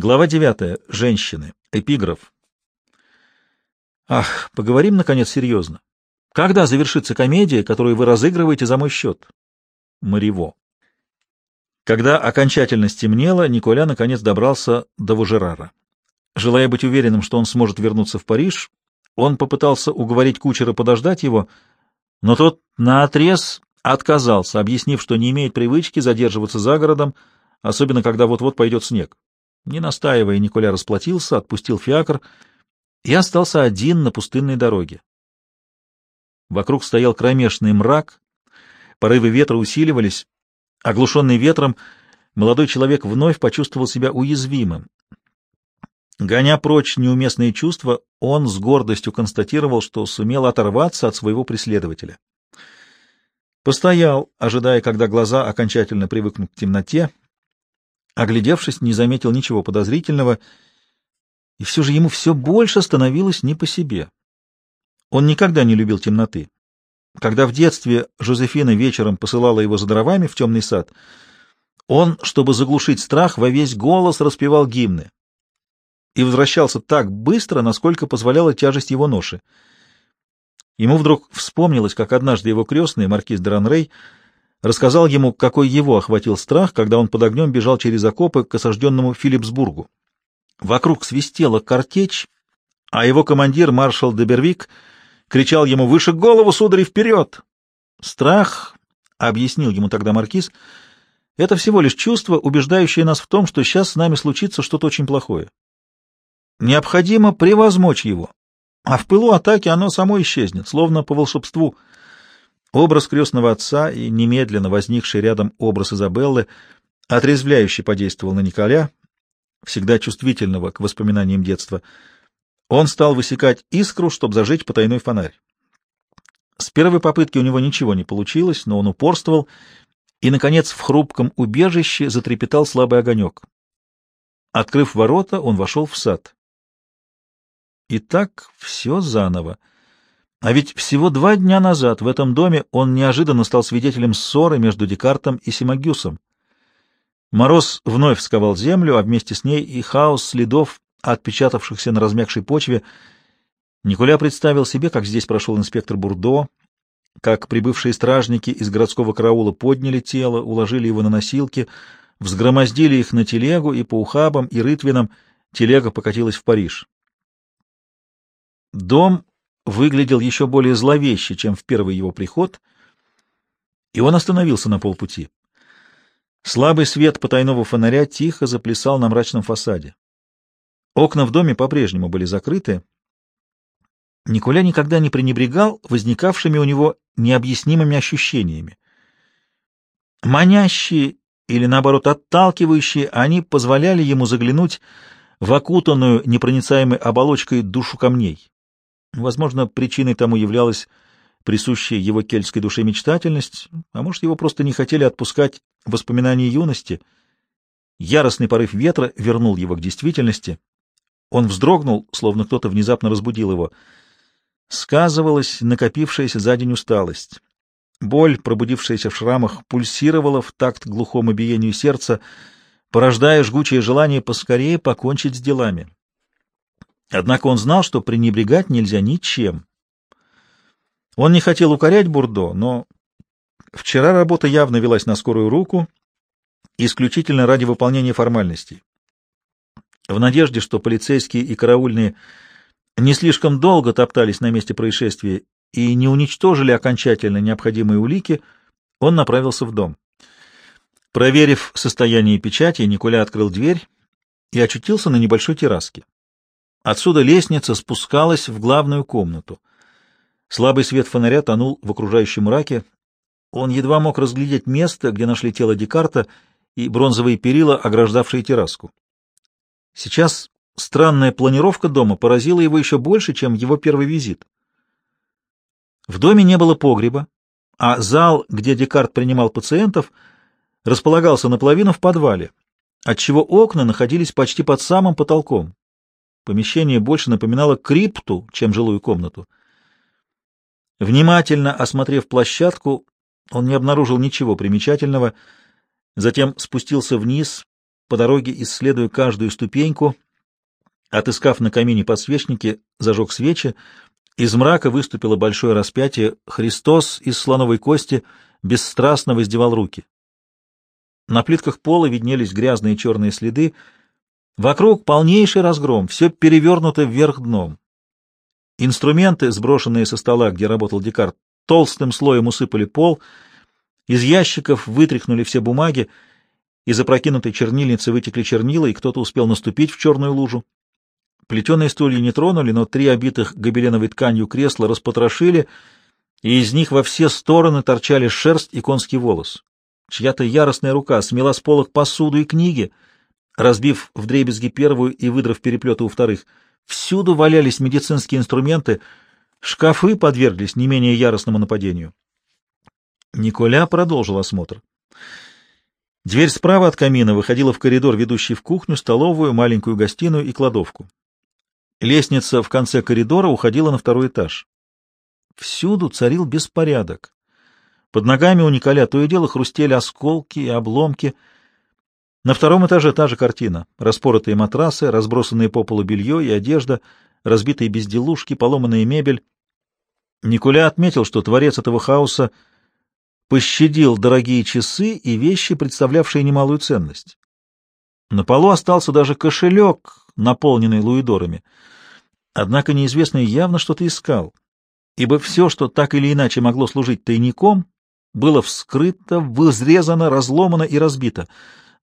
Глава 9. Женщины. Эпиграф. Ах, поговорим, наконец, серьезно. Когда завершится комедия, которую вы разыгрываете за мой счет? Марево. Когда окончательно стемнело, Николя наконец добрался до Вужерара. Желая быть уверенным, что он сможет вернуться в Париж, он попытался уговорить кучера подождать его, но тот наотрез отказался, объяснив, что не имеет привычки задерживаться за городом, особенно когда вот-вот пойдет снег. Не настаивая, Николя расплатился, отпустил фиакр и остался один на пустынной дороге. Вокруг стоял кромешный мрак, порывы ветра усиливались. Оглушенный ветром, молодой человек вновь почувствовал себя уязвимым. Гоня прочь неуместные чувства, он с гордостью констатировал, что сумел оторваться от своего преследователя. Постоял, ожидая, когда глаза окончательно привыкнут к темноте, Оглядевшись, не заметил ничего подозрительного, и все же ему все больше становилось не по себе. Он никогда не любил темноты. Когда в детстве Жозефина вечером посылала его за дровами в темный сад, он, чтобы заглушить страх, во весь голос распевал гимны и возвращался так быстро, насколько позволяла тяжесть его ноши. Ему вдруг вспомнилось, как однажды его крестный, маркиз де Ранрей, рассказал ему, какой его охватил страх, когда он под огнем бежал через окопы к осажденному Филипсбургу. Вокруг свистела картечь, а его командир, маршал Дебервик, кричал ему «Выше голову, сударь, вперед!» Страх, — объяснил ему тогда маркиз, — это всего лишь чувство, убеждающее нас в том, что сейчас с нами случится что-то очень плохое. Необходимо превозмочь его, а в пылу атаки оно само исчезнет, словно по волшебству — Образ крестного отца и немедленно возникший рядом образ Изабеллы отрезвляюще подействовал на Николя, всегда чувствительного к воспоминаниям детства. Он стал высекать искру, чтобы зажечь потайной фонарь. С первой попытки у него ничего не получилось, но он упорствовал, и, наконец, в хрупком убежище затрепетал слабый огонек. Открыв ворота, он вошел в сад. И так все заново. А ведь всего два дня назад в этом доме он неожиданно стал свидетелем ссоры между Декартом и Симагюсом. Мороз вновь сковал землю, а вместе с ней и хаос следов, отпечатавшихся на размягшей почве. Николя представил себе, как здесь прошел инспектор Бурдо, как прибывшие стражники из городского караула подняли тело, уложили его на носилки, взгромоздили их на телегу, и по ухабам и рытвинам телега покатилась в Париж. Дом выглядел еще более зловеще, чем в первый его приход, и он остановился на полпути. Слабый свет потайного фонаря тихо заплясал на мрачном фасаде. Окна в доме по-прежнему были закрыты. Николя никогда не пренебрегал возникавшими у него необъяснимыми ощущениями. Манящие или, наоборот, отталкивающие, они позволяли ему заглянуть в окутанную непроницаемой оболочкой душу камней. Возможно, причиной тому являлась присущая его кельтской душе мечтательность, а может, его просто не хотели отпускать воспоминания юности. Яростный порыв ветра вернул его к действительности. Он вздрогнул, словно кто-то внезапно разбудил его. Сказывалась накопившаяся за день усталость. Боль, пробудившаяся в шрамах, пульсировала в такт глухому биению сердца, порождая жгучее желание поскорее покончить с делами. Однако он знал, что пренебрегать нельзя ничем. Он не хотел укорять Бурдо, но вчера работа явно велась на скорую руку, исключительно ради выполнения формальностей. В надежде, что полицейские и караульные не слишком долго топтались на месте происшествия и не уничтожили окончательно необходимые улики, он направился в дом. Проверив состояние печати, Николя открыл дверь и очутился на небольшой терраске. Отсюда лестница спускалась в главную комнату. Слабый свет фонаря тонул в окружающем мраке. Он едва мог разглядеть место, где нашли тело Декарта и бронзовые перила, ограждавшие терраску. Сейчас странная планировка дома поразила его еще больше, чем его первый визит. В доме не было погреба, а зал, где Декарт принимал пациентов, располагался наполовину в подвале, отчего окна находились почти под самым потолком. Помещение больше напоминало крипту, чем жилую комнату. Внимательно осмотрев площадку, он не обнаружил ничего примечательного, затем спустился вниз по дороге исследуя каждую ступеньку. Отыскав на камине подсвечники, зажег свечи. Из мрака выступило большое распятие. Христос из слоновой кости бесстрастно воздевал руки. На плитках пола виднелись грязные черные следы. Вокруг полнейший разгром, все перевернуто вверх дном. Инструменты, сброшенные со стола, где работал Декарт, толстым слоем усыпали пол, из ящиков вытряхнули все бумаги, из опрокинутой чернильницы вытекли чернила, и кто-то успел наступить в черную лужу. Плетеные стулья не тронули, но три обитых гобеленовой тканью кресла распотрошили, и из них во все стороны торчали шерсть и конский волос. Чья-то яростная рука смела с полок посуду и книги, разбив вдребезги первую и выдрав переплеты у вторых. Всюду валялись медицинские инструменты, шкафы подверглись не менее яростному нападению. Николя продолжил осмотр. Дверь справа от камина выходила в коридор, ведущий в кухню, столовую, маленькую гостиную и кладовку. Лестница в конце коридора уходила на второй этаж. Всюду царил беспорядок. Под ногами у Николя то и дело хрустели осколки и обломки. На втором этаже та же картина. Распоротые матрасы, разбросанные по полу белье и одежда, разбитые безделушки, поломанная мебель. Николя отметил, что творец этого хаоса пощадил дорогие часы и вещи, представлявшие немалую ценность. На полу остался даже кошелек, наполненный луидорами. Однако неизвестный явно что-то искал, ибо все, что так или иначе могло служить тайником, было вскрыто, вызрезано, разломано и разбито.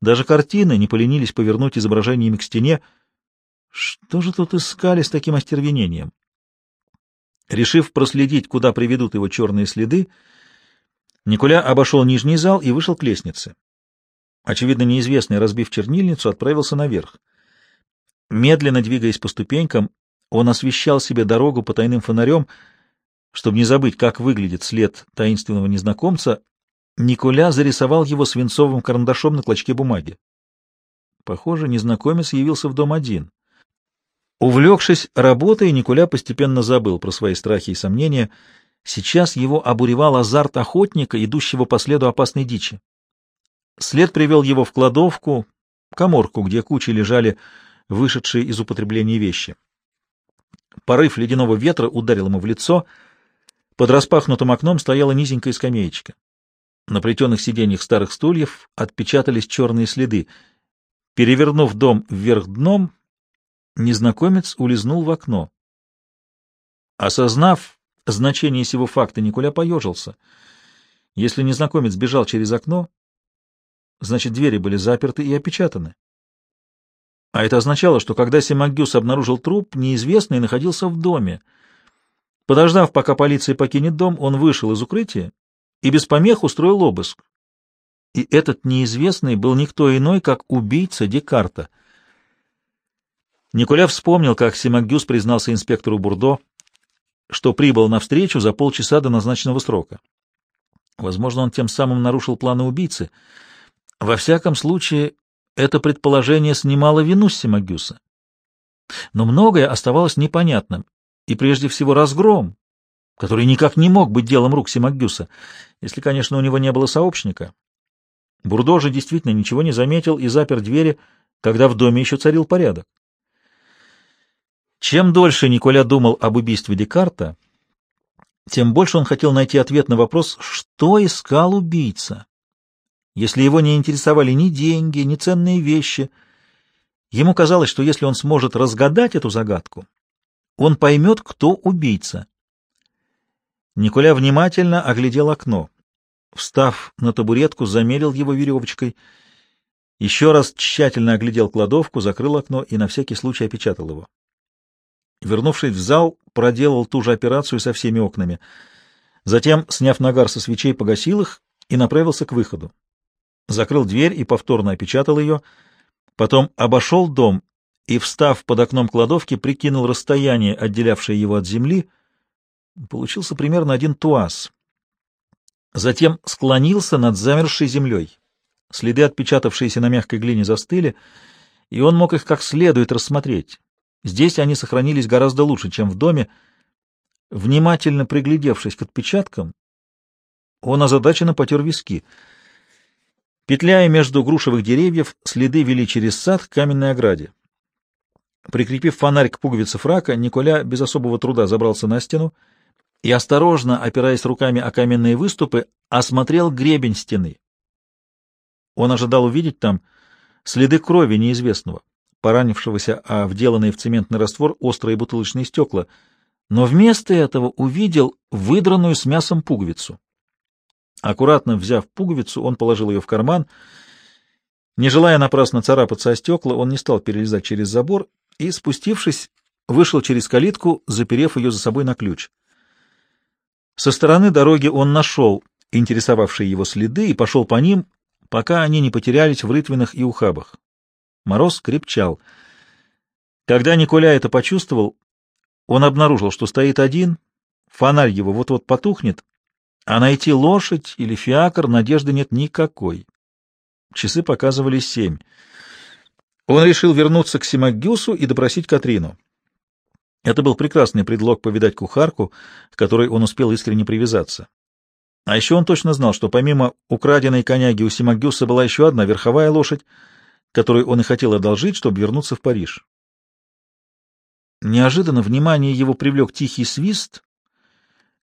Даже картины не поленились повернуть изображениями к стене. Что же тут искали с таким остервенением? Решив проследить, куда приведут его черные следы, Николя обошел нижний зал и вышел к лестнице. Очевидно, неизвестный, разбив чернильницу, отправился наверх. Медленно двигаясь по ступенькам, он освещал себе дорогу по тайным фонарем, чтобы не забыть, как выглядит след таинственного незнакомца, Николя зарисовал его свинцовым карандашом на клочке бумаги. Похоже, незнакомец явился в дом один. Увлекшись работой, Николя постепенно забыл про свои страхи и сомнения — Сейчас его обуревал азарт охотника, идущего по следу опасной дичи. След привел его в кладовку, коморку, где кучей лежали вышедшие из употребления вещи. Порыв ледяного ветра ударил ему в лицо. Под распахнутым окном стояла низенькая скамеечка. На плетеных сиденьях старых стульев отпечатались черные следы. Перевернув дом вверх дном, незнакомец улизнул в окно. Осознав, значение сего факта Николя поежился. Если незнакомец бежал через окно, значит, двери были заперты и опечатаны. А это означало, что когда Симагюс обнаружил труп, неизвестный находился в доме. Подождав, пока полиция покинет дом, он вышел из укрытия и без помех устроил обыск. И этот неизвестный был никто иной, как убийца Декарта. Николя вспомнил, как Симагюс признался инспектору Бурдо, что прибыл на встречу за полчаса до назначенного срока. Возможно, он тем самым нарушил планы убийцы. Во всяком случае, это предположение снимало вину Симагюса. Но многое оставалось непонятным, и прежде всего разгром, который никак не мог быть делом рук Симагюса, если, конечно, у него не было сообщника. Бурдо же действительно ничего не заметил и запер двери, когда в доме еще царил порядок. Чем дольше Николя думал об убийстве Декарта, тем больше он хотел найти ответ на вопрос, что искал убийца. Если его не интересовали ни деньги, ни ценные вещи, ему казалось, что если он сможет разгадать эту загадку, он поймет, кто убийца. Николя внимательно оглядел окно. Встав на табуретку, замерил его веревочкой, еще раз тщательно оглядел кладовку, закрыл окно и на всякий случай опечатал его. Вернувшись в зал, проделал ту же операцию со всеми окнами. Затем, сняв нагар со свечей, погасил их и направился к выходу. Закрыл дверь и повторно опечатал ее, потом обошел дом и, встав под окном кладовки, прикинул расстояние, отделявшее его от земли. Получился примерно один туаз. Затем склонился над замерзшей землей. Следы, отпечатавшиеся на мягкой глине, застыли, и он мог их как следует рассмотреть. Здесь они сохранились гораздо лучше, чем в доме. Внимательно приглядевшись к отпечаткам, он озадаченно потер виски. Петляя между грушевых деревьев, следы вели через сад к каменной ограде. Прикрепив фонарь к пуговице фрака, Николя без особого труда забрался на стену и, осторожно, опираясь руками о каменные выступы, осмотрел гребень стены. Он ожидал увидеть там следы крови неизвестного, поранившегося, а вделанные в цементный раствор острые бутылочные стекла, но вместо этого увидел выдранную с мясом пуговицу. Аккуратно взяв пуговицу, он положил ее в карман. Не желая напрасно царапаться о стекла, он не стал перелезать через забор и, спустившись, вышел через калитку, заперев ее за собой на ключ. Со стороны дороги он нашел интересовавшие его следы и пошел по ним, пока они не потерялись в рытвинах и ухабах. Мороз крепчал. Когда Николя это почувствовал, он обнаружил, что стоит один, фонарь его вот-вот потухнет, а найти лошадь или фиакр надежды нет никакой. Часы показывали семь. Он решил вернуться к Симагюсу и допросить Катрину. Это был прекрасный предлог повидать кухарку, к которой он успел искренне привязаться. А еще он точно знал, что помимо украденной коняги у Симагюса была еще одна верховая лошадь, которую он и хотел одолжить, чтобы вернуться в Париж. Неожиданно внимание его привлек тихий свист,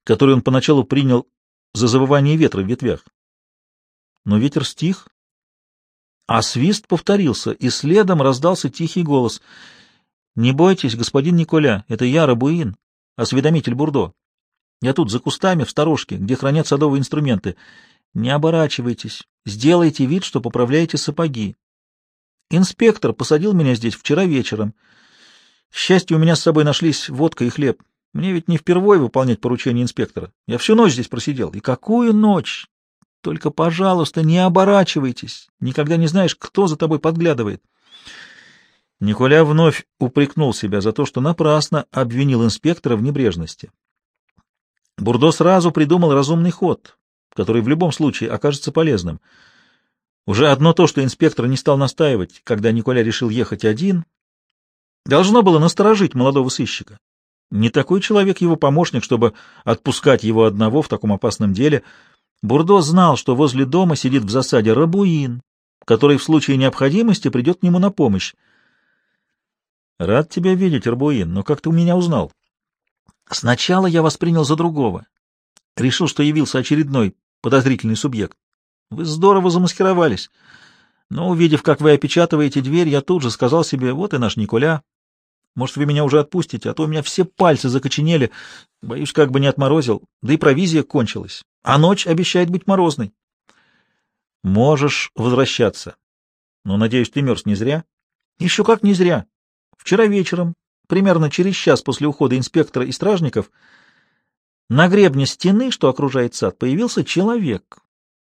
который он поначалу принял за завывание ветра в ветвях. Но ветер стих, а свист повторился, и следом раздался тихий голос. — Не бойтесь, господин Николя, это я, Рабуин, осведомитель Бурдо. Я тут, за кустами, в сторожке, где хранят садовые инструменты. Не оборачивайтесь, сделайте вид, что поправляете сапоги. Инспектор посадил меня здесь вчера вечером. К счастью, у меня с собой нашлись водка и хлеб. Мне ведь не впервые выполнять поручение инспектора. Я всю ночь здесь просидел. И какую ночь! Только, пожалуйста, не оборачивайтесь. Никогда не знаешь, кто за тобой подглядывает. Николя вновь упрекнул себя за то, что напрасно обвинил инспектора в небрежности. Бурдо сразу придумал разумный ход, который в любом случае окажется полезным. Уже одно то, что инспектор не стал настаивать, когда Николя решил ехать один, должно было насторожить молодого сыщика. Не такой человек его помощник, чтобы отпускать его одного в таком опасном деле. Бурдо знал, что возле дома сидит в засаде рабуин, который в случае необходимости придет к нему на помощь. «Рад тебя видеть, Рабуин, но как ты у меня узнал?» «Сначала я вас принял за другого. Решил, что явился очередной подозрительный субъект. Вы здорово замаскировались. Но, увидев, как вы опечатываете дверь, я тут же сказал себе, вот и наш Николя. Может, вы меня уже отпустите, а то у меня все пальцы закоченели. Боюсь, как бы не отморозил. Да и провизия кончилась. А ночь обещает быть морозной. Можешь возвращаться. Но, надеюсь, ты мерз не зря? Еще как не зря. Вчера вечером, примерно через час после ухода инспектора и стражников, на гребне стены, что окружает сад, появился человек.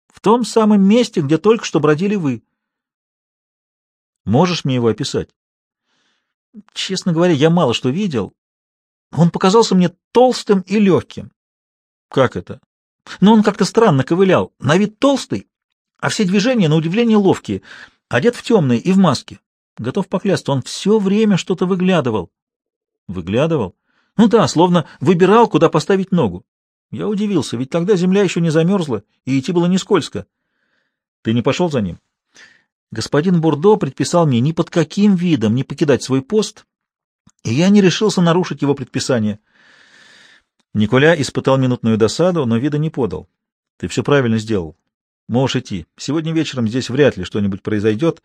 В том самом месте, где только что бродили вы. Можешь мне его описать? Честно говоря, я мало что видел. Он показался мне толстым и легким. Как это? Но он как-то странно ковылял. На вид толстый, а все движения, на удивление, ловкие. Одет в темные и в маске. Готов поклясться, он все время что-то выглядывал. Выглядывал? Ну да, словно выбирал, куда поставить ногу. Я удивился, ведь тогда земля еще не замерзла, и идти было не скользко. Ты не пошел за ним? Господин Бурдо предписал мне ни под каким видом не покидать свой пост, и я не решился нарушить его предписание. Николя испытал минутную досаду, но вида не подал. Ты все правильно сделал. Можешь идти. Сегодня вечером здесь вряд ли что-нибудь произойдет,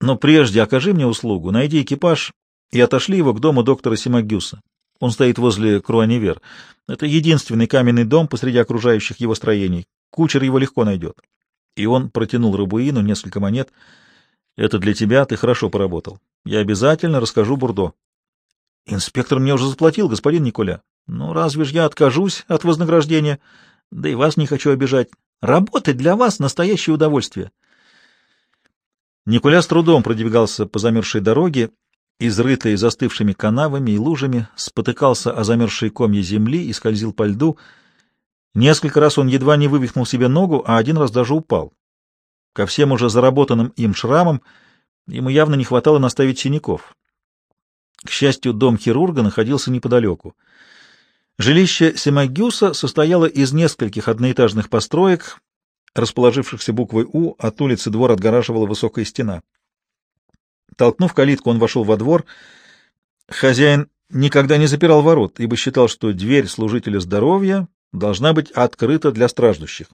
но прежде окажи мне услугу, найди экипаж и отошли его к дому доктора Симагюса. Он стоит возле Круанивер. Это единственный каменный дом посреди окружающих его строений. Кучер его легко найдет и он протянул Рабуину несколько монет. «Это для тебя, ты хорошо поработал. Я обязательно расскажу Бурдо». «Инспектор мне уже заплатил, господин Николя. Ну, разве ж я откажусь от вознаграждения? Да и вас не хочу обижать. Работать для вас — настоящее удовольствие». Николя с трудом продвигался по замерзшей дороге, изрытой застывшими канавами и лужами, спотыкался о замерзшие комья земли и скользил по льду — Несколько раз он едва не вывихнул себе ногу, а один раз даже упал. Ко всем уже заработанным им шрамам ему явно не хватало наставить синяков. К счастью, дом хирурга находился неподалеку. Жилище Семагюса состояло из нескольких одноэтажных построек, расположившихся буквой «У», от улицы двор отгораживала высокая стена. Толкнув калитку, он вошел во двор. Хозяин никогда не запирал ворот, ибо считал, что дверь служителя здоровья должна быть открыта для страждущих.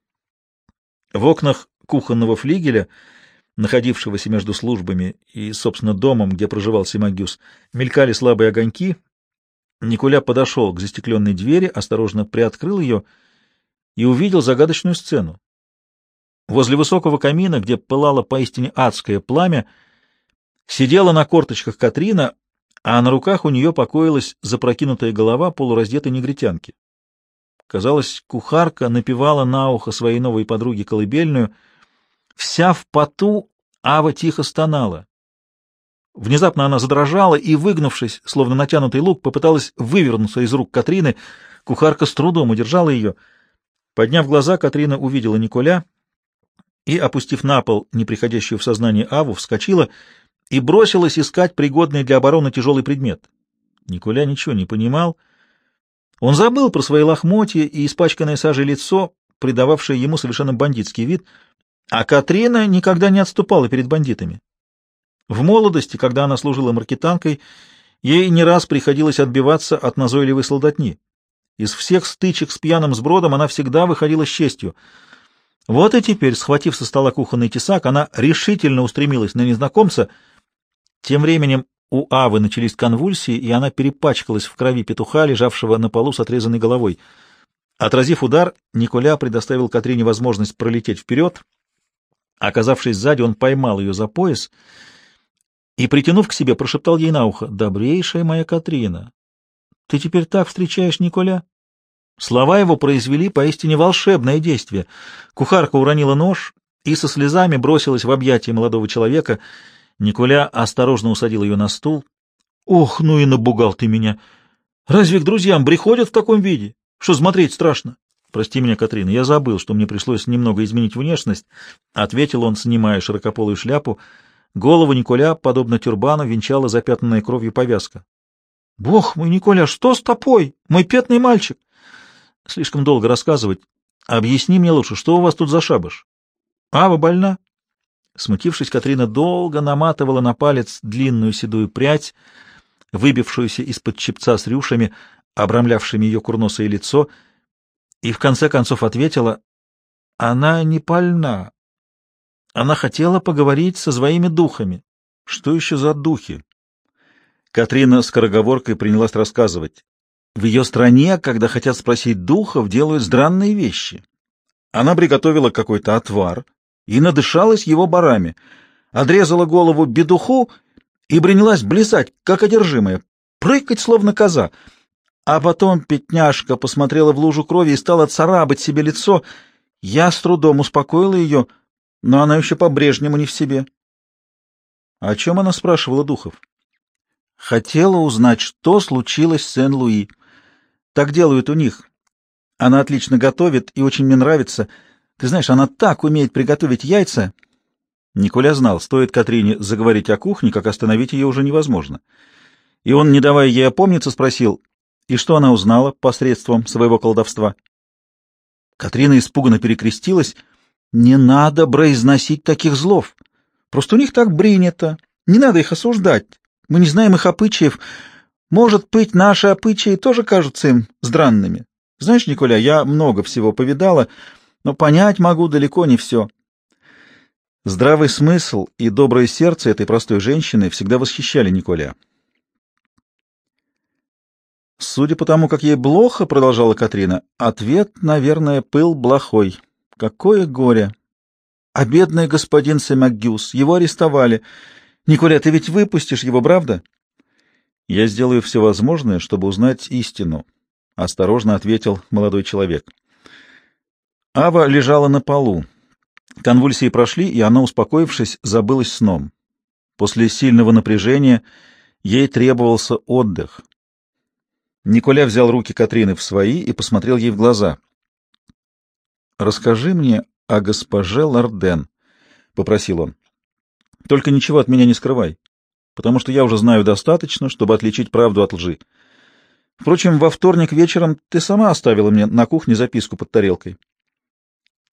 В окнах кухонного флигеля, находившегося между службами и, собственно, домом, где проживал Симагюс, мелькали слабые огоньки. Николя подошел к застекленной двери, осторожно приоткрыл ее и увидел загадочную сцену. Возле высокого камина, где пылало поистине адское пламя, сидела на корточках Катрина, а на руках у нее покоилась запрокинутая голова полураздетой негритянки. Казалось, кухарка напевала на ухо своей новой подруге колыбельную. Вся в поту Ава тихо стонала. Внезапно она задрожала и, выгнувшись, словно натянутый лук, попыталась вывернуться из рук Катрины. Кухарка с трудом удержала ее. Подняв глаза, Катрина увидела Николя и, опустив на пол неприходящую в сознание Аву, вскочила и бросилась искать пригодный для обороны тяжелый предмет. Николя ничего не понимал. Он забыл про свои лохмотья и испачканное сажей лицо, придававшее ему совершенно бандитский вид, а Катрина никогда не отступала перед бандитами. В молодости, когда она служила маркетанкой, ей не раз приходилось отбиваться от назойливой солдатни. Из всех стычек с пьяным сбродом она всегда выходила с честью. Вот и теперь, схватив со стола кухонный тесак, она решительно устремилась на незнакомца. Тем временем у Авы начались конвульсии, и она перепачкалась в крови петуха, лежавшего на полу с отрезанной головой. Отразив удар, Николя предоставил Катрине возможность пролететь вперед. Оказавшись сзади, он поймал ее за пояс и, притянув к себе, прошептал ей на ухо, «Добрейшая моя Катрина, ты теперь так встречаешь Николя?» Слова его произвели поистине волшебное действие. Кухарка уронила нож и со слезами бросилась в объятия молодого человека. Николя осторожно усадил ее на стул. «Ох, ну и набугал ты меня! Разве к друзьям приходят в таком виде? Что смотреть страшно?» «Прости меня, Катрина, я забыл, что мне пришлось немного изменить внешность», — ответил он, снимая широкополую шляпу. Голову Николя, подобно тюрбану, венчала запятнанная кровью повязка. «Бог мой, Николя, что с тобой, мой петный мальчик?» Слишком долго рассказывать. Объясни мне лучше, что у вас тут за шабаш? Ава больна? Смутившись, Катрина долго наматывала на палец длинную седую прядь, выбившуюся из-под чепца с рюшами, обрамлявшими ее курносое лицо, и в конце концов ответила, «Она не больна. Она хотела поговорить со своими духами». «Что еще за духи?» Катрина скороговоркой принялась рассказывать. В ее стране, когда хотят спросить духов, делают странные вещи. Она приготовила какой-то отвар и надышалась его барами, отрезала голову бедуху и принялась блясать, как одержимая, прыгать, словно коза. А потом пятняшка посмотрела в лужу крови и стала царапать себе лицо. Я с трудом успокоила ее, но она еще по-брежнему не в себе. О чем она спрашивала духов? Хотела узнать, что случилось с Сен-Луи. Так делают у них. Она отлично готовит и очень мне нравится. Ты знаешь, она так умеет приготовить яйца. Николя знал, стоит Катрине заговорить о кухне, как остановить ее уже невозможно. И он, не давая ей опомниться, спросил, и что она узнала посредством своего колдовства. Катрина испуганно перекрестилась. «Не надо произносить таких злов. Просто у них так принято. Не надо их осуждать. Мы не знаем их обычаев. Может быть, наши обычаи тоже кажутся им странными. Знаешь, Николя, я много всего повидала, но понять могу далеко не все. Здравый смысл и доброе сердце этой простой женщины всегда восхищали Николя. Судя по тому, как ей плохо, продолжала Катрина, ответ, наверное, пыл блохой. Какое горе! А бедный господин Семакгюс, его арестовали. Николя, ты ведь выпустишь его, правда? — «Я сделаю все возможное, чтобы узнать истину», — осторожно ответил молодой человек. Ава лежала на полу. Конвульсии прошли, и она, успокоившись, забылась сном. После сильного напряжения ей требовался отдых. Николя взял руки Катрины в свои и посмотрел ей в глаза. «Расскажи мне о госпоже Ларден», — попросил он. «Только ничего от меня не скрывай потому что я уже знаю достаточно, чтобы отличить правду от лжи. Впрочем, во вторник вечером ты сама оставила мне на кухне записку под тарелкой.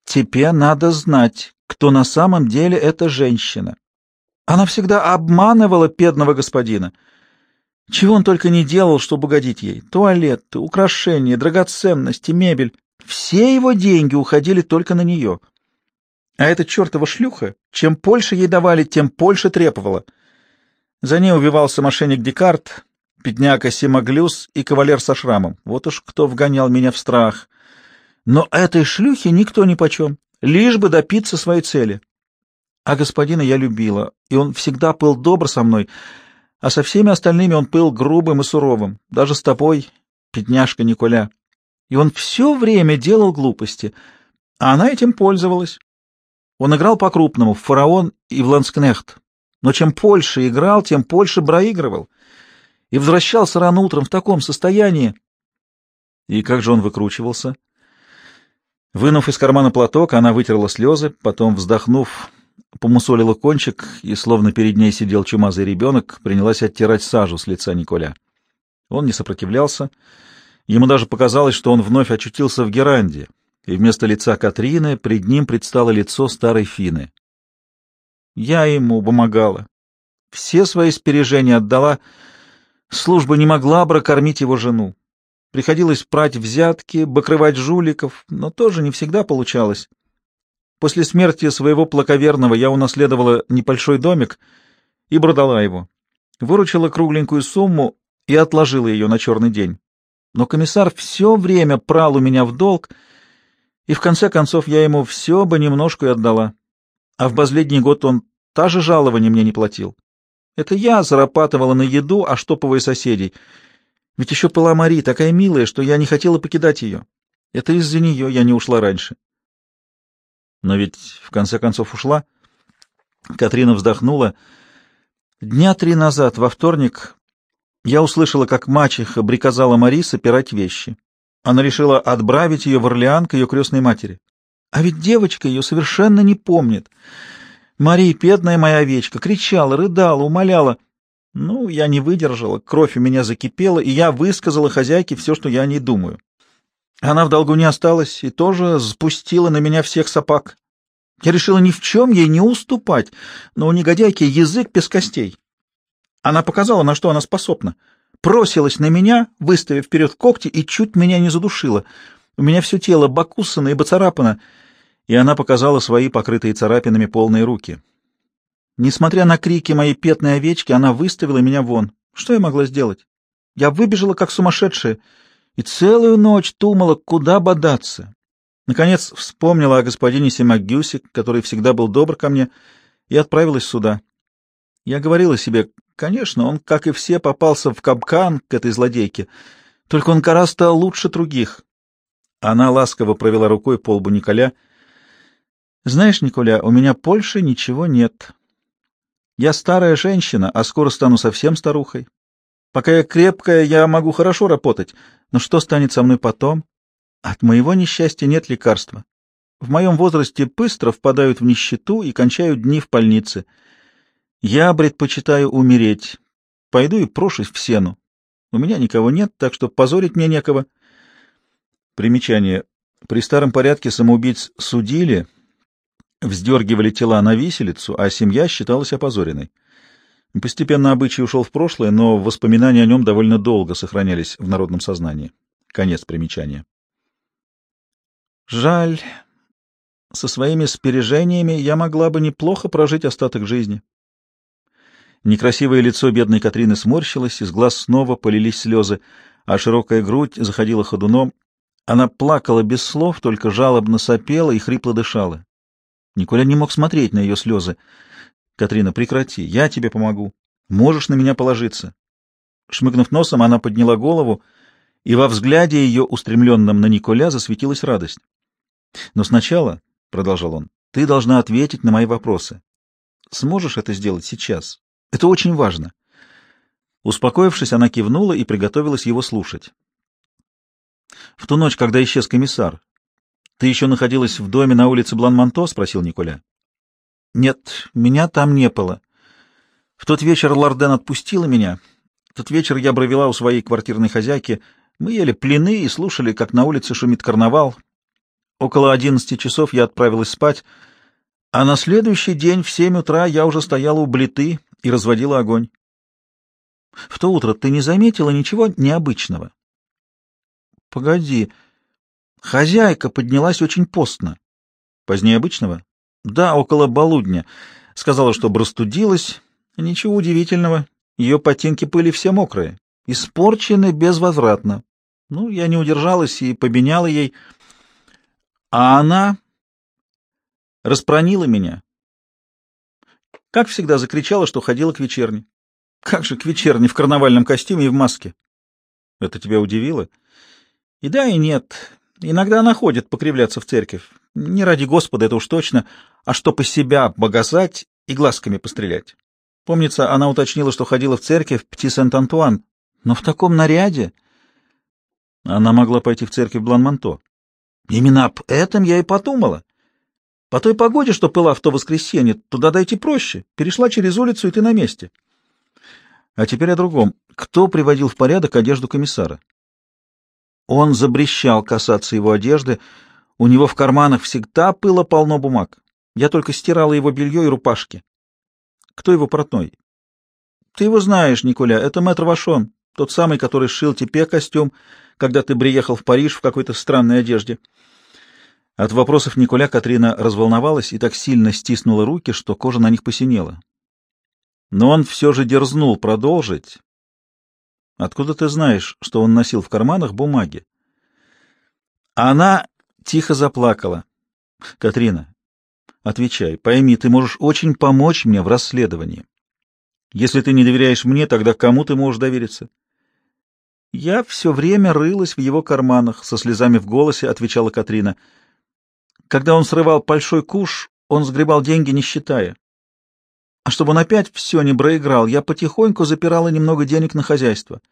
Тебе надо знать, кто на самом деле эта женщина. Она всегда обманывала бедного господина. Чего он только не делал, чтобы угодить ей. Туалеты, украшения, драгоценности, мебель. Все его деньги уходили только на нее. А эта чертова шлюха, чем больше ей давали, тем больше требовала. За ней убивался мошенник Декарт, бедняка Симаглюс и кавалер со шрамом. Вот уж кто вгонял меня в страх. Но этой шлюхе никто ни почем, лишь бы допиться своей цели. А господина я любила, и он всегда был добр со мной, а со всеми остальными он был грубым и суровым, даже с тобой, бедняжка Николя. И он все время делал глупости, а она этим пользовалась. Он играл по-крупному, в «Фараон» и в «Ланскнехт». Но чем больше играл, тем больше проигрывал. И возвращался рано утром в таком состоянии. И как же он выкручивался? Вынув из кармана платок, она вытерла слезы, потом, вздохнув, помусолила кончик, и, словно перед ней сидел чумазый ребенок, принялась оттирать сажу с лица Николя. Он не сопротивлялся. Ему даже показалось, что он вновь очутился в Геранде, и вместо лица Катрины пред ним предстало лицо старой Фины. Я ему помогала. Все свои сбережения отдала. Служба не могла прокормить его жену. Приходилось прать взятки, бокрывать жуликов, но тоже не всегда получалось. После смерти своего плаковерного я унаследовала небольшой домик и продала его. Выручила кругленькую сумму и отложила ее на черный день. Но комиссар все время прал у меня в долг, и в конце концов я ему все бы немножко и отдала. А в последний год он та же жалование мне не платил. Это я зарабатывала на еду, а штоповые соседей. Ведь еще была Мари, такая милая, что я не хотела покидать ее. Это из-за нее я не ушла раньше. Но ведь в конце концов ушла. Катрина вздохнула. Дня три назад, во вторник, я услышала, как мачеха приказала Мари собирать вещи. Она решила отбравить ее в Орлеан к ее крестной матери. А ведь девочка ее совершенно не помнит. Мария, бедная моя овечка, кричала, рыдала, умоляла. Ну, я не выдержала, кровь у меня закипела, и я высказала хозяйке все, что я о ней думаю. Она в долгу не осталась и тоже спустила на меня всех сапог. Я решила ни в чем ей не уступать, но у негодяйки язык без костей. Она показала, на что она способна. Бросилась на меня, выставив вперед когти, и чуть меня не задушила. У меня все тело бакусано и бацарапано, и она показала свои покрытые царапинами полные руки. Несмотря на крики моей петной овечки, она выставила меня вон. Что я могла сделать? Я выбежала, как сумасшедшая, и целую ночь думала, куда бодаться. Наконец вспомнила о господине Симагюсе, который всегда был добр ко мне, и отправилась сюда. Я говорила себе, конечно, он, как и все, попался в капкан к этой злодейке, только он гораздо лучше других. Она ласково провела рукой по лбу Николя. «Знаешь, Николя, у меня больше ничего нет. Я старая женщина, а скоро стану совсем старухой. Пока я крепкая, я могу хорошо работать, но что станет со мной потом? От моего несчастья нет лекарства. В моем возрасте быстро впадают в нищету и кончают дни в больнице. Я предпочитаю умереть. Пойду и прошусь в сену. У меня никого нет, так что позорить мне некого. Примечание. При старом порядке самоубийц судили, вздергивали тела на виселицу, а семья считалась опозоренной. Постепенно обычай ушел в прошлое, но воспоминания о нем довольно долго сохранялись в народном сознании. Конец примечания. Жаль. Со своими спережениями я могла бы неплохо прожить остаток жизни. Некрасивое лицо бедной Катрины сморщилось, из глаз снова полились слезы, а широкая грудь заходила ходуном. Она плакала без слов, только жалобно сопела и хрипло дышала. Николя не мог смотреть на ее слезы. Катрина, прекрати, я тебе помогу. Можешь на меня положиться. Шмыгнув носом, она подняла голову, и во взгляде ее, устремленном на Николя, засветилась радость. Но сначала, — продолжал он, — ты должна ответить на мои вопросы. Сможешь это сделать сейчас? Это очень важно. Успокоившись, она кивнула и приготовилась его слушать. В ту ночь, когда исчез комиссар, ты еще находилась в доме на улице Блан-Монто? — спросил Николя. Нет, меня там не было. В тот вечер Лорден отпустила меня. В тот вечер я провела у своей квартирной хозяйки. Мы ели плены и слушали, как на улице шумит карнавал. Около одиннадцати часов я отправилась спать, а на следующий день в семь утра я уже стояла у блиты и разводила огонь. В то утро ты не заметила ничего необычного? — Погоди. Хозяйка поднялась очень постно. — Позднее обычного? — Да, около полудня. Сказала, что простудилась. Ничего удивительного. Ее ботинки были все мокрые. Испорчены безвозвратно. Ну, я не удержалась и побеняла ей. А она распронила меня. Как всегда, закричала, что ходила к вечерне. Как же к вечерне в карнавальном костюме и в маске? Это тебя удивило? И да, и нет. Иногда она ходит покривляться в церковь. Не ради Господа, это уж точно, а чтобы себя богасать и глазками пострелять. Помнится, она уточнила, что ходила в церковь Пти Сент-Антуан, но в таком наряде... Она могла пойти в церковь Блан-Манто. Именно об этом я и подумала. По той погоде, что была в то воскресенье, туда дойти проще. Перешла через улицу, и ты на месте. А теперь о другом. Кто приводил в порядок одежду комиссара? Он забрещал касаться его одежды. У него в карманах всегда было полно бумаг. Я только стирала его белье и рубашки. Кто его портной? Ты его знаешь, Николя, это мэтр Вашон, тот самый, который сшил тебе костюм, когда ты приехал в Париж в какой-то странной одежде. От вопросов Николя Катрина разволновалась и так сильно стиснула руки, что кожа на них посинела. Но он все же дерзнул продолжить. Откуда ты знаешь, что он носил в карманах бумаги? Она тихо заплакала. Катрина, отвечай, пойми, ты можешь очень помочь мне в расследовании. Если ты не доверяешь мне, тогда кому ты можешь довериться? Я все время рылась в его карманах, со слезами в голосе отвечала Катрина. Когда он срывал большой куш, он сгребал деньги, не считая. А чтобы он опять все не проиграл, я потихоньку запирала немного денег на хозяйство.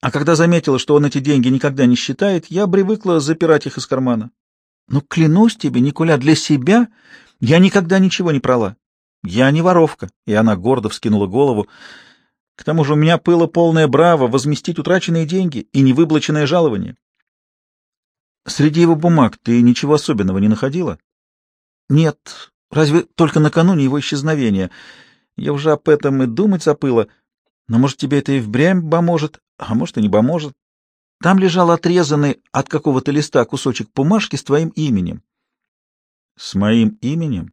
А когда заметила, что он эти деньги никогда не считает, я привыкла запирать их из кармана. Но клянусь тебе, Николя, для себя я никогда ничего не прала. Я не воровка. И она гордо вскинула голову. К тому же у меня было полное браво возместить утраченные деньги и невыплаченное жалование. Среди его бумаг ты ничего особенного не находила? Нет, разве только накануне его исчезновения. Я уже об этом и думать забыла. Но, может, тебе это и впрямь поможет, а может, и не поможет. Там лежал отрезанный от какого-то листа кусочек бумажки с твоим именем. — С моим именем?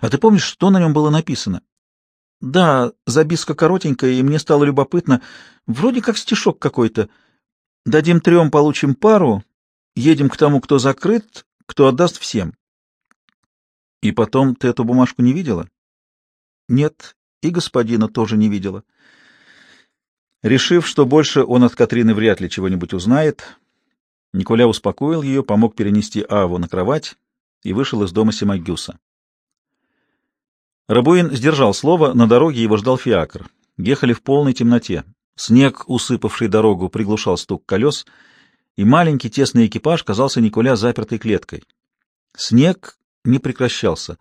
А ты помнишь, что на нем было написано? — Да, записка коротенькая, и мне стало любопытно. Вроде как стишок какой-то. Дадим трем, получим пару, Едем к тому, кто закрыт, кто отдаст всем. И потом ты эту бумажку не видела? Нет, и господина тоже не видела. Решив, что больше он от Катрины вряд ли чего-нибудь узнает, Николя успокоил ее, помог перенести Аву на кровать и вышел из дома Симагюса. Рабуин сдержал слово, на дороге его ждал фиакр. Ехали в полной темноте. Снег, усыпавший дорогу, приглушал стук колес — и маленький тесный экипаж казался Николя запертой клеткой. Снег не прекращался.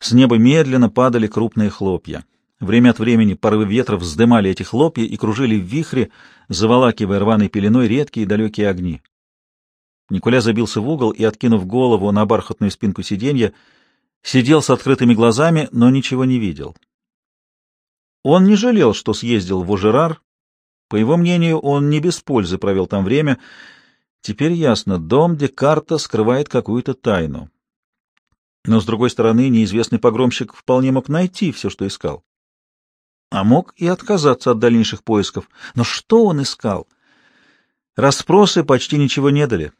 С неба медленно падали крупные хлопья. Время от времени порывы ветра вздымали эти хлопья и кружили в вихре, заволакивая рваной пеленой редкие далекие огни. Николя забился в угол и, откинув голову на бархатную спинку сиденья, сидел с открытыми глазами, но ничего не видел. Он не жалел, что съездил в Ожерар. По его мнению, он не без пользы провел там время — Теперь ясно, дом Декарта скрывает какую-то тайну. Но, с другой стороны, неизвестный погромщик вполне мог найти все, что искал. А мог и отказаться от дальнейших поисков. Но что он искал? Расспросы почти ничего не дали,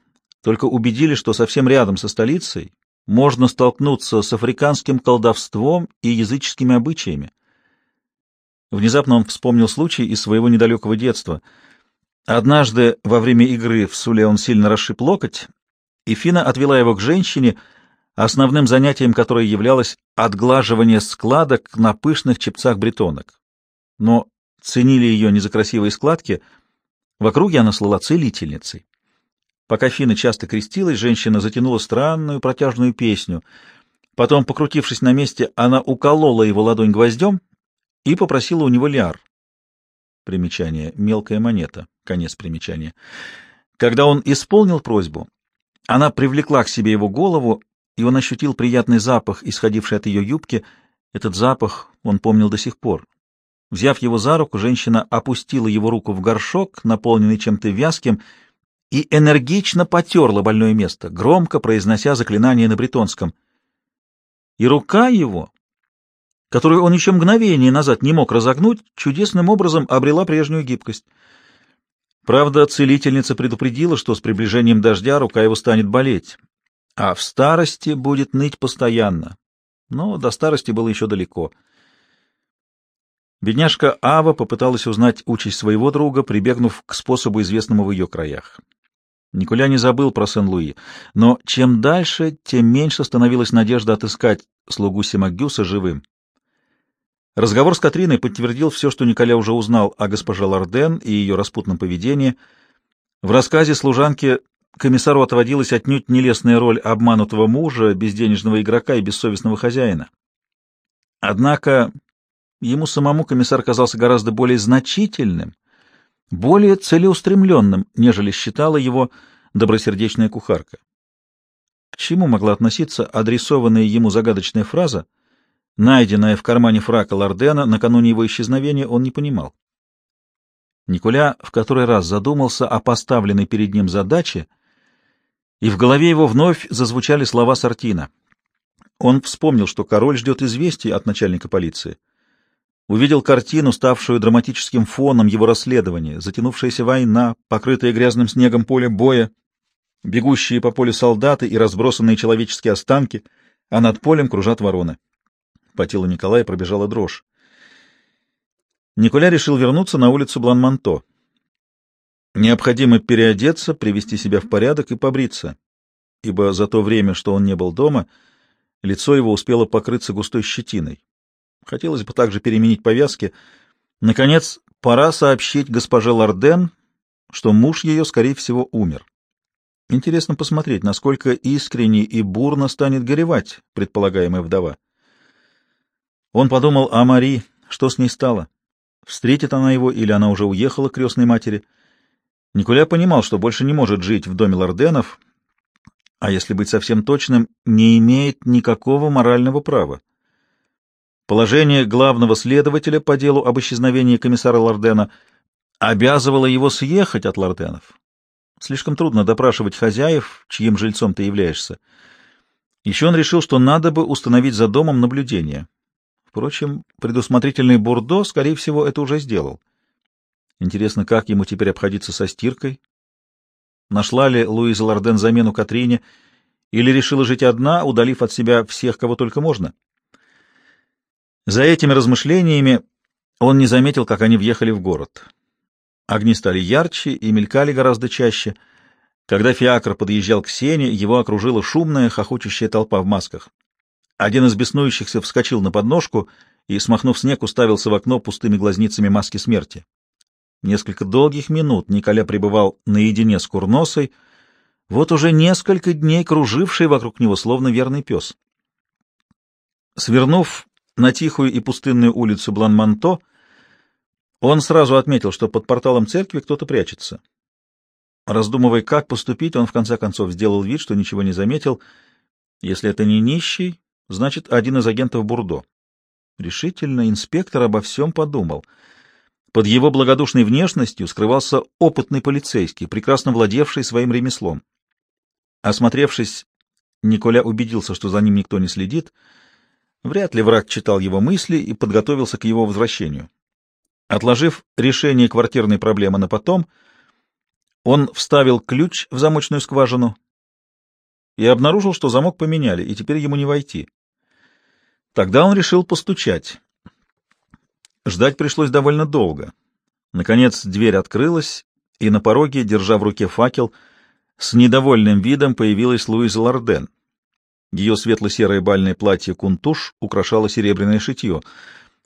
только убедили, что совсем рядом со столицей можно столкнуться с африканским колдовством и языческими обычаями. Внезапно он вспомнил случай из своего недалекого детства — Однажды во время игры в Суле он сильно расшиб локоть, и Фина отвела его к женщине, основным занятием которой являлось отглаживание складок на пышных чепцах бретонок. Но ценили ее не за красивые складки, в округе она слыла целительницей. Пока Фина часто крестилась, женщина затянула странную протяжную песню. Потом, покрутившись на месте, она уколола его ладонь гвоздем и попросила у него ляр. Примечание. Мелкая монета. Конец примечания. Когда он исполнил просьбу, Она привлекла к себе его голову, и он ощутил приятный запах, исходивший от ее юбки. Этот запах он помнил до сих пор. Взяв его за руку, женщина опустила его руку в горшок, наполненный чем-то вязким, и энергично потерла больное место, громко произнося заклинание на бретонском. И рука его, которую он еще мгновение назад не мог разогнуть, чудесным образом обрела прежнюю гибкость. Правда, целительница предупредила, что с приближением дождя рука его станет болеть, а в старости будет ныть постоянно. Но до старости было еще далеко. Бедняжка Ава попыталась узнать участь своего друга, прибегнув к способу, известному в ее краях. Николя не забыл про Сен-Луи, но чем дальше, тем меньше становилась надежда отыскать слугу Симагюса живым. Разговор с Катриной подтвердил все, что Николя уже узнал о госпоже Лорден и ее распутном поведении. В рассказе служанки комиссару отводилась отнюдь нелестная роль обманутого мужа, безденежного игрока и бессовестного хозяина. Однако ему самому комиссар казался гораздо более значительным, более целеустремленным, нежели считала его добросердечная кухарка. К чему могла относиться адресованная ему загадочная фраза — Найденное в кармане фрака Лордена накануне его исчезновения он не понимал. Николя в который раз задумался о поставленной перед ним задаче, и в голове его вновь зазвучали слова Сартина. Он вспомнил, что король ждет известий от начальника полиции. Увидел картину, ставшую драматическим фоном его расследования, затянувшаяся война, покрытое грязным снегом поле боя, бегущие по полю солдаты и разбросанные человеческие останки, а над полем кружат вороны. По телу Николая пробежала дрожь. Николя решил вернуться на улицу Бланманто. Необходимо переодеться, привести себя в порядок и побриться, ибо за то время, что он не был дома, лицо его успело покрыться густой щетиной. Хотелось бы также переменить повязки. Наконец, пора сообщить госпоже Лорден, что муж ее, скорее всего, умер. Интересно посмотреть, насколько искренне и бурно станет горевать предполагаемая вдова. Он подумал о Мари, что с ней стало. Встретит она его или она уже уехала к крестной матери. Николя понимал, что больше не может жить в доме Лорденов, а если быть совсем точным, не имеет никакого морального права. Положение главного следователя по делу об исчезновении комиссара Лордена обязывало его съехать от Лорденов. Слишком трудно допрашивать хозяев, чьим жильцом ты являешься. Еще он решил, что надо бы установить за домом наблюдение. Впрочем, предусмотрительный Бурдо, скорее всего, это уже сделал. Интересно, как ему теперь обходиться со стиркой? Нашла ли Луиза Лорден замену Катрине или решила жить одна, удалив от себя всех, кого только можно? За этими размышлениями он не заметил, как они въехали в город. Огни стали ярче и мелькали гораздо чаще. Когда Фиакр подъезжал к Сене, его окружила шумная, хохочущая толпа в масках. Один из беснующихся вскочил на подножку и, смахнув снег, уставился в окно пустыми глазницами маски смерти. Несколько долгих минут Николя пребывал наедине с Курносой, вот уже несколько дней круживший вокруг него, словно верный пес. Свернув на тихую и пустынную улицу Бланманто, он сразу отметил, что под порталом церкви кто-то прячется. Раздумывая, как поступить, он в конце концов сделал вид, что ничего не заметил. Если это не нищий, Значит, один из агентов Бурдо. Решительно инспектор обо всем подумал. Под его благодушной внешностью скрывался опытный полицейский, прекрасно владевший своим ремеслом. Осмотревшись, Николя убедился, что за ним никто не следит. Вряд ли враг читал его мысли и подготовился к его возвращению. Отложив решение квартирной проблемы на потом, он вставил ключ в замочную скважину и обнаружил, что замок поменяли, и теперь ему не войти. Тогда он решил постучать. Ждать пришлось довольно долго. Наконец дверь открылась, и на пороге, держа в руке факел, с недовольным видом появилась Луиза Лорден. Ее светло-серое бальное платье кунтуш украшало серебряное шитье.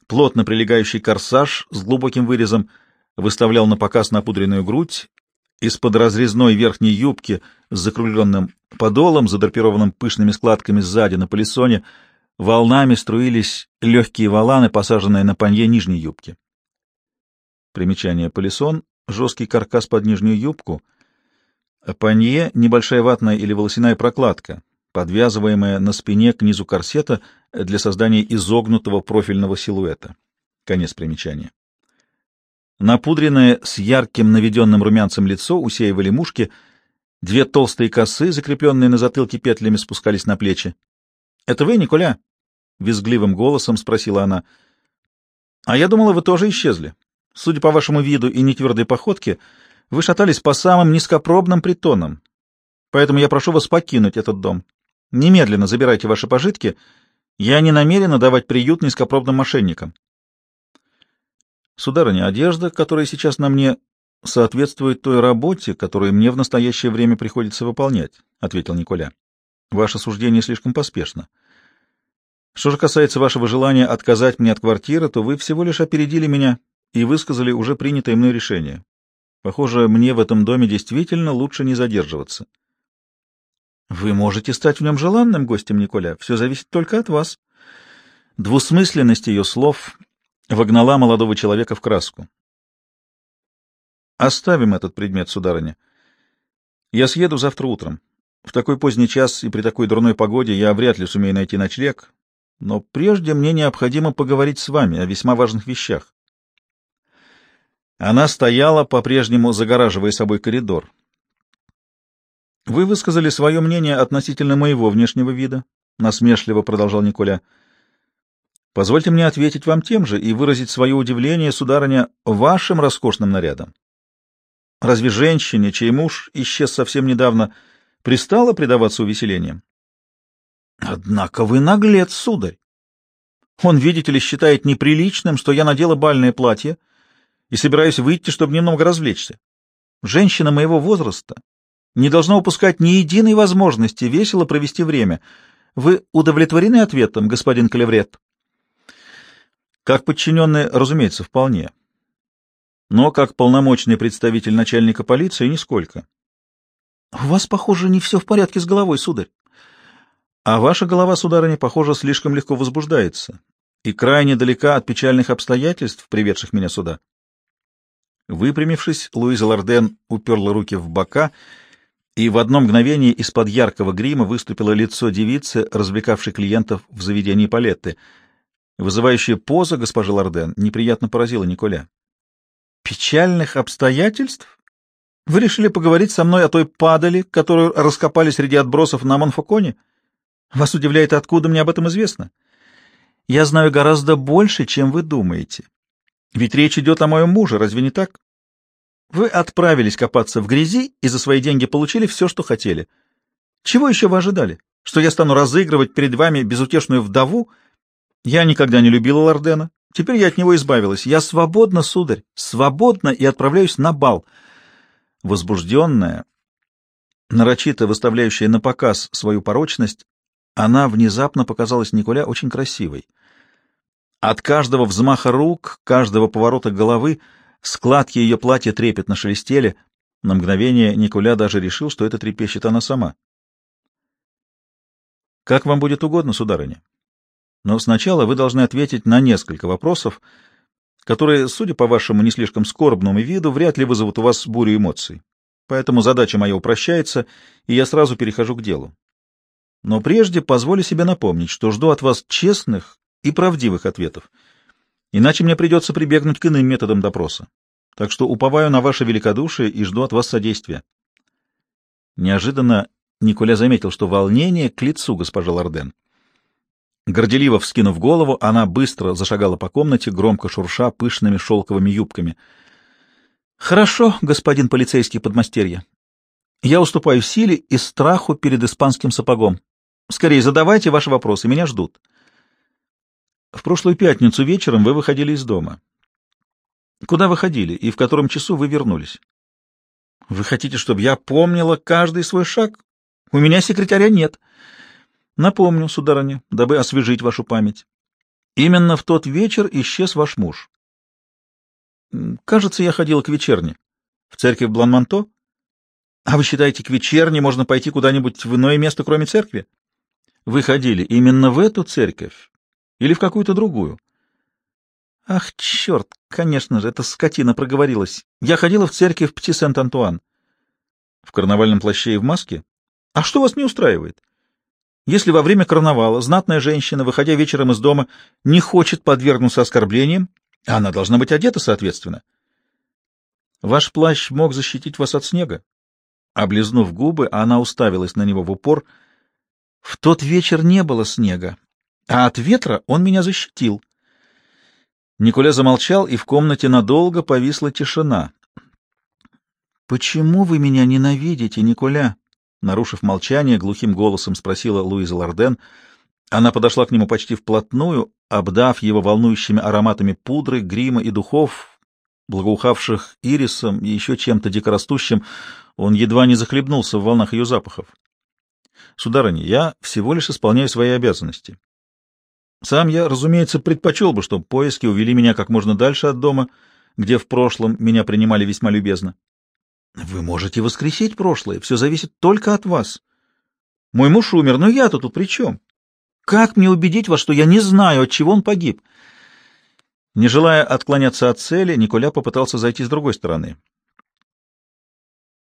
Плотно прилегающий корсаж с глубоким вырезом выставлял на показ напудренную грудь, из-под разрезной верхней юбки с закругленным подолом, задрапированным пышными складками сзади на полисоне, волнами струились легкие валаны, посаженные на панье нижней юбки. Примечание полисон — жесткий каркас под нижнюю юбку. Панье — небольшая ватная или волосяная прокладка, подвязываемая на спине к низу корсета для создания изогнутого профильного силуэта. Конец примечания. Напудренное с ярким наведенным румянцем лицо усеивали мушки, две толстые косы, закрепленные на затылке петлями, спускались на плечи. — Это вы, Николя? — визгливым голосом спросила она. — А я думала, вы тоже исчезли. Судя по вашему виду и нетвердой походке, вы шатались по самым низкопробным притонам. Поэтому я прошу вас покинуть этот дом. Немедленно забирайте ваши пожитки. Я не намерена давать приют низкопробным мошенникам. Сударыня, одежда, которая сейчас на мне, соответствует той работе, которую мне в настоящее время приходится выполнять, — ответил Николя. Ваше суждение слишком поспешно. Что же касается вашего желания отказать мне от квартиры, то вы всего лишь опередили меня и высказали уже принятое мной решение. Похоже, мне в этом доме действительно лучше не задерживаться. Вы можете стать в нем желанным гостем, Николя. Все зависит только от вас. Двусмысленность ее слов вогнала молодого человека в краску. Оставим этот предмет, сударыня. Я съеду завтра утром. В такой поздний час и при такой дурной погоде я вряд ли сумею найти ночлег, но прежде мне необходимо поговорить с вами о весьма важных вещах. Она стояла, по-прежнему загораживая собой коридор. Вы высказали свое мнение относительно моего внешнего вида, — насмешливо продолжал Николя. Позвольте мне ответить вам тем же и выразить свое удивление, сударыня, вашим роскошным нарядом. Разве женщине, чей муж исчез совсем недавно, пристало предаваться увеселениям? Однако вы наглец, сударь. Он, видите ли, считает неприличным, что я надела бальное платье и собираюсь выйти, чтобы немного развлечься. Женщина моего возраста не должна упускать ни единой возможности весело провести время. Вы удовлетворены ответом, господин Калеврет? Как подчиненный, разумеется, вполне. Но как полномочный представитель начальника полиции — нисколько. — У вас, похоже, не все в порядке с головой, сударь. А ваша голова, сударыня, похоже, слишком легко возбуждается и крайне далека от печальных обстоятельств, приведших меня сюда. Выпрямившись, Луиза Лорден уперла руки в бока, и в одно мгновение из-под яркого грима выступило лицо девицы, развлекавшей клиентов в заведении Палетты — Вызывающая поза госпожи Лорден неприятно поразила Николя. «Печальных обстоятельств? Вы решили поговорить со мной о той падали, которую раскопали среди отбросов на Монфоконе? Вас удивляет, откуда мне об этом известно? Я знаю гораздо больше, чем вы думаете. Ведь речь идет о моем муже, разве не так? Вы отправились копаться в грязи и за свои деньги получили все, что хотели. Чего еще вы ожидали? Что я стану разыгрывать перед вами безутешную вдову, я никогда не любила Лордена. Теперь я от него избавилась. Я свободна, сударь, свободна и отправляюсь на бал. Возбужденная, нарочито выставляющая на показ свою порочность, она внезапно показалась Николя очень красивой. От каждого взмаха рук, каждого поворота головы складки ее платья трепетно шелестели. На мгновение Николя даже решил, что это трепещет она сама. — Как вам будет угодно, сударыня? Но сначала вы должны ответить на несколько вопросов, которые, судя по вашему не слишком скорбному виду, вряд ли вызовут у вас бурю эмоций. Поэтому задача моя упрощается, и я сразу перехожу к делу. Но прежде позволю себе напомнить, что жду от вас честных и правдивых ответов, иначе мне придется прибегнуть к иным методам допроса. Так что уповаю на ваше великодушие и жду от вас содействия. Неожиданно Николя заметил, что волнение к лицу госпожи Лорден. Горделиво вскинув голову, она быстро зашагала по комнате, громко шурша пышными шелковыми юбками. — Хорошо, господин полицейский подмастерье. Я уступаю силе и страху перед испанским сапогом. Скорее задавайте ваши вопросы, меня ждут. В прошлую пятницу вечером вы выходили из дома. Куда выходили и в котором часу вы вернулись? Вы хотите, чтобы я помнила каждый свой шаг? У меня секретаря нет. — Напомню, сударыня, дабы освежить вашу память. Именно в тот вечер исчез ваш муж. Кажется, я ходила к вечерне. В церковь Бланманто? А вы считаете, к вечерне можно пойти куда-нибудь в иное место, кроме церкви? Вы ходили именно в эту церковь или в какую-то другую? Ах, черт, конечно же, эта скотина проговорилась. Я ходила в церковь Пти Сент-Антуан. В карнавальном плаще и в маске? А что вас не устраивает? Если во время карнавала знатная женщина, выходя вечером из дома, не хочет подвергнуться оскорблениям, она должна быть одета соответственно. Ваш плащ мог защитить вас от снега. Облизнув губы, она уставилась на него в упор. В тот вечер не было снега, а от ветра он меня защитил. Николя замолчал, и в комнате надолго повисла тишина. «Почему вы меня ненавидите, Николя?» Нарушив молчание, глухим голосом спросила Луиза Лорден. Она подошла к нему почти вплотную, обдав его волнующими ароматами пудры, грима и духов, благоухавших ирисом и еще чем-то дикорастущим. Он едва не захлебнулся в волнах ее запахов. «Сударыня, я всего лишь исполняю свои обязанности. Сам я, разумеется, предпочел бы, чтобы поиски увели меня как можно дальше от дома, где в прошлом меня принимали весьма любезно. Вы можете воскресить прошлое, все зависит только от вас. Мой муж умер, но я-то тут при чем? Как мне убедить вас, что я не знаю, от чего он погиб? Не желая отклоняться от цели, Николя попытался зайти с другой стороны.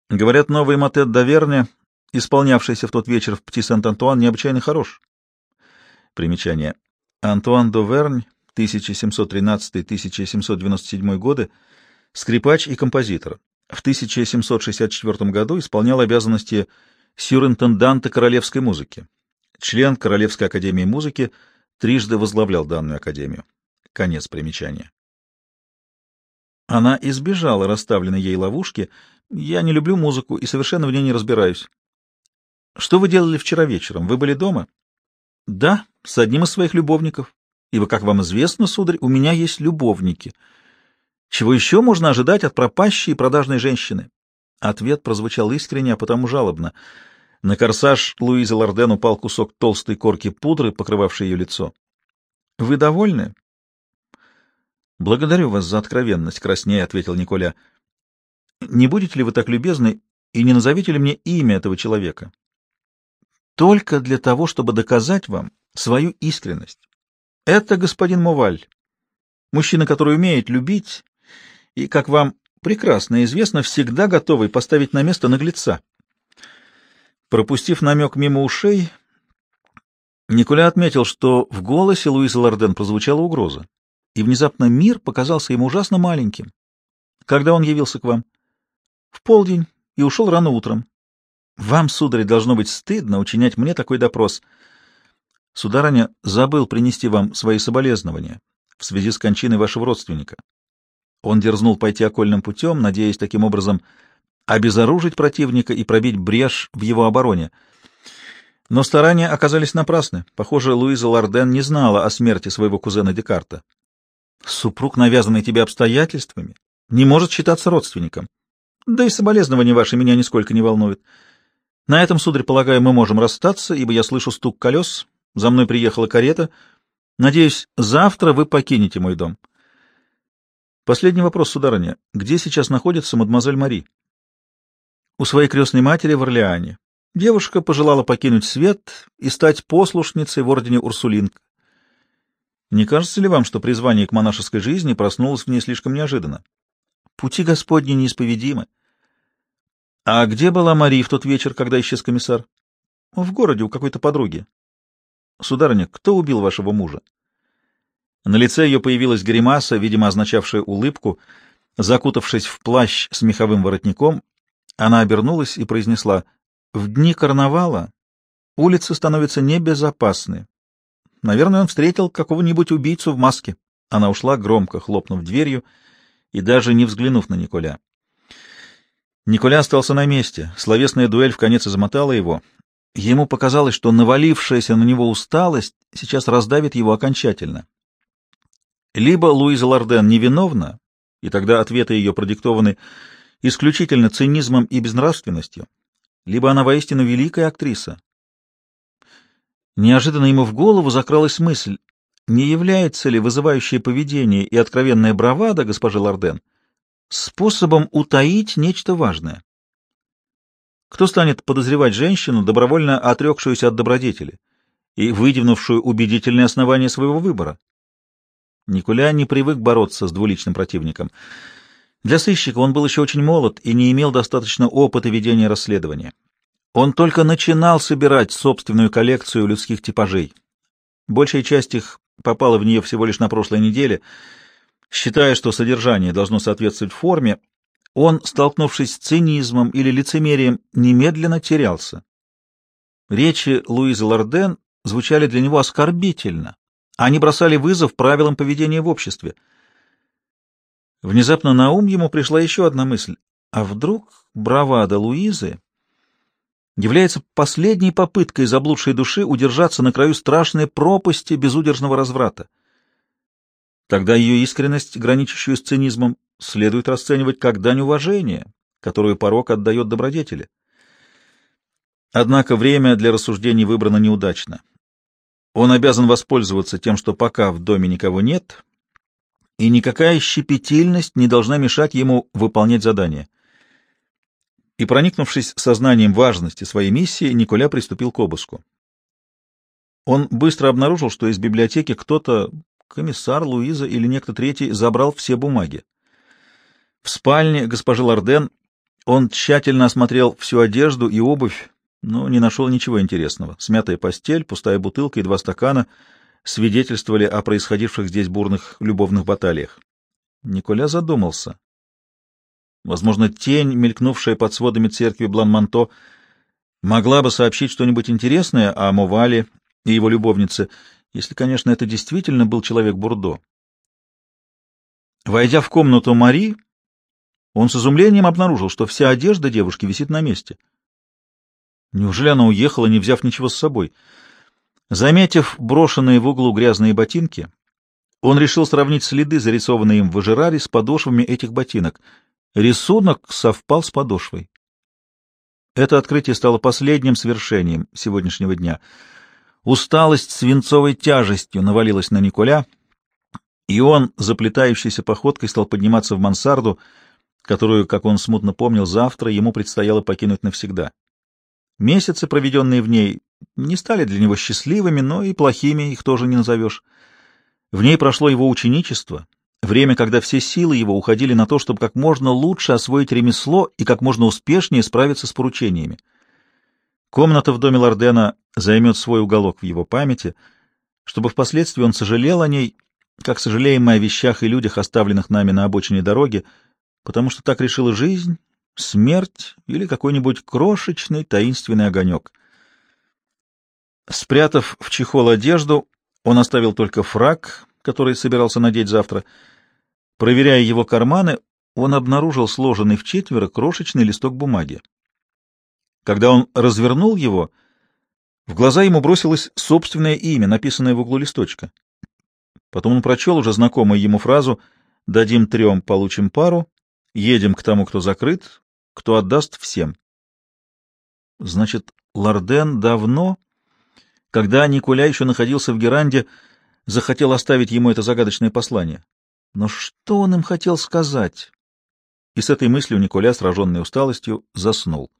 Говорят, новый мотет Даверне, исполнявшийся в тот вечер в Пти Сент-Антуан, необычайно хорош. Примечание. Антуан Довернь, 1713-1797 годы, скрипач и композитор. В 1764 году исполнял обязанности сюринтенданта королевской музыки. Член Королевской академии музыки трижды возглавлял данную академию. Конец примечания. Она избежала расставленной ей ловушки. Я не люблю музыку и совершенно в ней не разбираюсь. Что вы делали вчера вечером? Вы были дома? Да, с одним из своих любовников. Ибо, как вам известно, сударь, у меня есть любовники. Чего еще можно ожидать от пропащей и продажной женщины? Ответ прозвучал искренне, а потому жалобно. На корсаж Луизы Лорден упал кусок толстой корки пудры, покрывавшей ее лицо. — Вы довольны? — Благодарю вас за откровенность, — краснее ответил Николя. — Не будете ли вы так любезны и не назовите ли мне имя этого человека? — Только для того, чтобы доказать вам свою искренность. Это господин Моваль, мужчина, который умеет любить и, как вам прекрасно известно, всегда готовый поставить на место наглеца. Пропустив намек мимо ушей, Николя отметил, что в голосе Луизы Лорден прозвучала угроза, и внезапно мир показался ему ужасно маленьким. Когда он явился к вам? В полдень и ушел рано утром. Вам, сударь, должно быть стыдно учинять мне такой допрос. Сударыня забыл принести вам свои соболезнования в связи с кончиной вашего родственника. Он дерзнул пойти окольным путем, надеясь таким образом обезоружить противника и пробить брешь в его обороне. Но старания оказались напрасны. Похоже, Луиза Лорден не знала о смерти своего кузена Декарта. Супруг, навязанный тебе обстоятельствами, не может считаться родственником. Да и соболезнования ваши меня нисколько не волнуют. На этом, сударь, полагаю, мы можем расстаться, ибо я слышу стук колес, за мной приехала карета. Надеюсь, завтра вы покинете мой дом. Последний вопрос, сударыня. Где сейчас находится мадемуазель Мари? У своей крестной матери в Орлеане. Девушка пожелала покинуть свет и стать послушницей в ордене Урсулинг. Не кажется ли вам, что призвание к монашеской жизни проснулось в ней слишком неожиданно? Пути Господни неисповедимы. А где была Мари в тот вечер, когда исчез комиссар? В городе у какой-то подруги. Сударыня, кто убил вашего мужа? На лице ее появилась гримаса, видимо, означавшая улыбку. Закутавшись в плащ с меховым воротником, она обернулась и произнесла, «В дни карнавала улицы становятся небезопасны. Наверное, он встретил какого-нибудь убийцу в маске». Она ушла, громко хлопнув дверью и даже не взглянув на Николя. Николя остался на месте. Словесная дуэль в конец измотала его. Ему показалось, что навалившаяся на него усталость сейчас раздавит его окончательно. Либо Луиза Лорден невиновна, и тогда ответы ее продиктованы исключительно цинизмом и безнравственностью, либо она воистину великая актриса. Неожиданно ему в голову закралась мысль, не является ли вызывающее поведение и откровенная бравада госпожи Лорден способом утаить нечто важное? Кто станет подозревать женщину, добровольно отрекшуюся от добродетели и выдвинувшую убедительные основания своего выбора? Николя не привык бороться с двуличным противником. Для сыщика он был еще очень молод и не имел достаточно опыта ведения расследования. Он только начинал собирать собственную коллекцию людских типажей. Большая часть их попала в нее всего лишь на прошлой неделе. Считая, что содержание должно соответствовать форме, он, столкнувшись с цинизмом или лицемерием, немедленно терялся. Речи Луизы Лорден звучали для него оскорбительно. Они бросали вызов правилам поведения в обществе. Внезапно на ум ему пришла еще одна мысль. А вдруг бравада Луизы является последней попыткой заблудшей души удержаться на краю страшной пропасти безудержного разврата? Тогда ее искренность, граничащую с цинизмом, следует расценивать как дань уважения, которую порок отдает добродетели. Однако время для рассуждений выбрано неудачно. Он обязан воспользоваться тем, что пока в доме никого нет, и никакая щепетильность не должна мешать ему выполнять задание. И, проникнувшись сознанием важности своей миссии, Николя приступил к обыску. Он быстро обнаружил, что из библиотеки кто-то, комиссар, Луиза или некто третий, забрал все бумаги. В спальне госпожи Лорден он тщательно осмотрел всю одежду и обувь, но не нашел ничего интересного. Смятая постель, пустая бутылка и два стакана свидетельствовали о происходивших здесь бурных любовных баталиях. Николя задумался. Возможно, тень, мелькнувшая под сводами церкви Блан-Манто, могла бы сообщить что-нибудь интересное о Мовале и его любовнице, если, конечно, это действительно был человек Бурдо. Войдя в комнату Мари, он с изумлением обнаружил, что вся одежда девушки висит на месте — Неужели она уехала, не взяв ничего с собой? Заметив брошенные в углу грязные ботинки, он решил сравнить следы, зарисованные им в Ажераре, с подошвами этих ботинок. Рисунок совпал с подошвой. Это открытие стало последним свершением сегодняшнего дня. Усталость свинцовой тяжестью навалилась на Николя, и он, заплетающейся походкой, стал подниматься в мансарду, которую, как он смутно помнил, завтра ему предстояло покинуть навсегда. Месяцы, проведенные в ней, не стали для него счастливыми, но и плохими их тоже не назовешь. В ней прошло его ученичество, время, когда все силы его уходили на то, чтобы как можно лучше освоить ремесло и как можно успешнее справиться с поручениями. Комната в доме Лордена займет свой уголок в его памяти, чтобы впоследствии он сожалел о ней, как сожалеем мы о вещах и людях, оставленных нами на обочине дороги, потому что так решила жизнь, смерть или какой-нибудь крошечный таинственный огонек. Спрятав в чехол одежду, он оставил только фраг, который собирался надеть завтра. Проверяя его карманы, он обнаружил сложенный в четверо крошечный листок бумаги. Когда он развернул его, в глаза ему бросилось собственное имя, написанное в углу листочка. Потом он прочел уже знакомую ему фразу «Дадим трем, получим пару, едем к тому, кто закрыт, кто отдаст всем. Значит, Лорден давно, когда Николя еще находился в Геранде, захотел оставить ему это загадочное послание. Но что он им хотел сказать? И с этой мыслью Николя, сраженный усталостью, заснул.